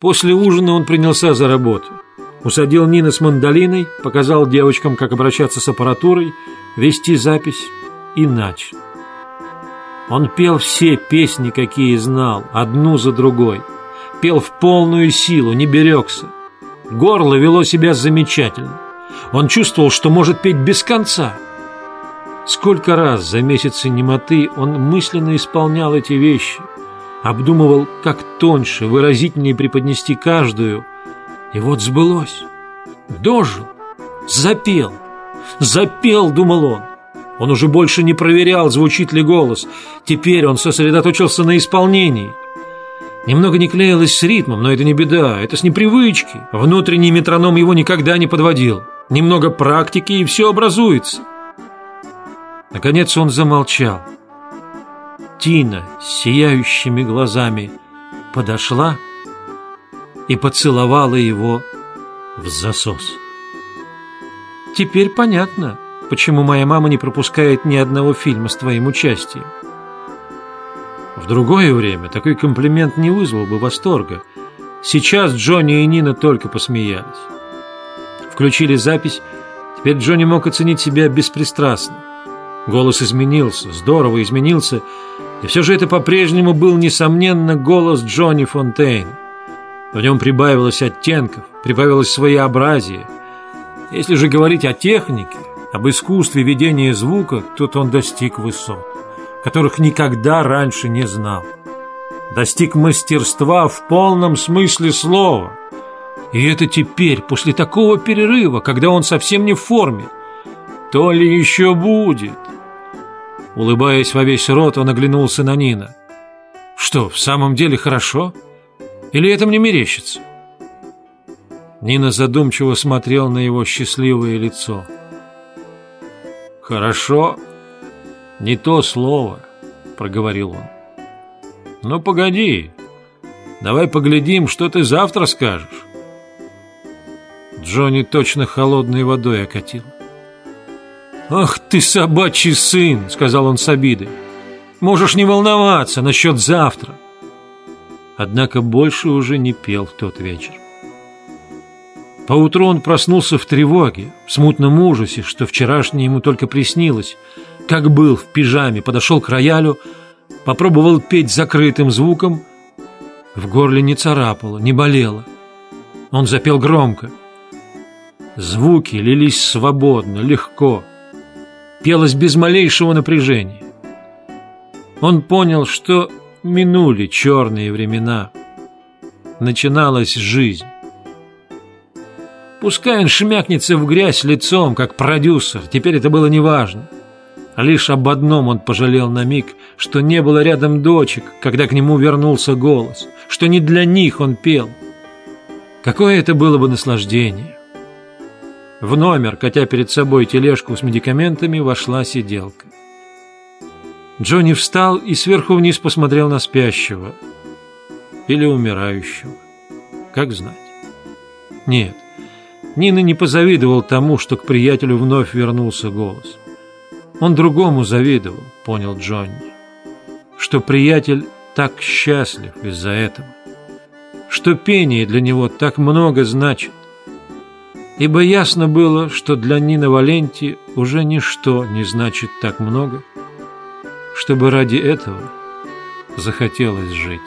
После ужина он принялся за работу. Усадил Нина с мандолиной, показал девочкам, как обращаться с аппаратурой, вести запись и начал. Он пел все песни, какие знал, одну за другой. Пел в полную силу, не берегся. Горло вело себя замечательно. Он чувствовал, что может петь без конца. Сколько раз за месяцы немоты он мысленно исполнял эти вещи, обдумывал, как тоньше, выразительнее преподнести каждую, и вот сбылось. Дожил, запел, запел, думал он. Он уже больше не проверял, звучит ли голос. Теперь он сосредоточился на исполнении. Немного не клеилось с ритмом, но это не беда, это с непривычки. Внутренний метроном его никогда не подводил. Немного практики, и все образуется. Наконец он замолчал. Тина сияющими глазами подошла и поцеловала его в засос. Теперь понятно, почему моя мама не пропускает ни одного фильма с твоим участием. В другое время такой комплимент не вызвал бы восторга. Сейчас Джонни и Нина только посмеялись. Включили запись, теперь Джонни мог оценить себя беспристрастно. Голос изменился, здорово изменился, и все же это по-прежнему был, несомненно, голос Джонни Фонтейн. В нем прибавилось оттенков, прибавилось своеобразие. Если же говорить о технике, об искусстве ведения звука, тут он достиг высот, которых никогда раньше не знал. Достиг мастерства в полном смысле слова. И это теперь, после такого перерыва, когда он совсем не в форме. То ли еще будет. Улыбаясь во весь рот, он оглянулся на Нина. «Что, в самом деле хорошо? Или это мне мерещится?» Нина задумчиво смотрел на его счастливое лицо. «Хорошо, не то слово», — проговорил он. «Ну, погоди, давай поглядим, что ты завтра скажешь». Джонни точно холодной водой окатил. «Ах ты, собачий сын!» — сказал он с обидой. «Можешь не волноваться насчет завтра!» Однако больше уже не пел в тот вечер. Поутру он проснулся в тревоге, в смутном ужасе, что вчерашнее ему только приснилось. Как был в пижаме, подошел к роялю, попробовал петь закрытым звуком. В горле не царапало, не болело. Он запел громко. Звуки лились свободно, легко пелось без малейшего напряжения. Он понял, что минули черные времена. Начиналась жизнь. Пускай он шмякнется в грязь лицом, как продюсер, теперь это было неважно. А лишь об одном он пожалел на миг, что не было рядом дочек, когда к нему вернулся голос, что не для них он пел. Какое это было бы наслаждение! В номер, катя перед собой тележку с медикаментами, вошла сиделка. Джонни встал и сверху вниз посмотрел на спящего или умирающего. Как знать. Нет, Нина не позавидовал тому, что к приятелю вновь вернулся голос. Он другому завидовал, понял Джонни, что приятель так счастлив из-за этого, что пение для него так много значит, ибо ясно было, что для Нины Валенти уже ничто не значит так много, чтобы ради этого захотелось жить.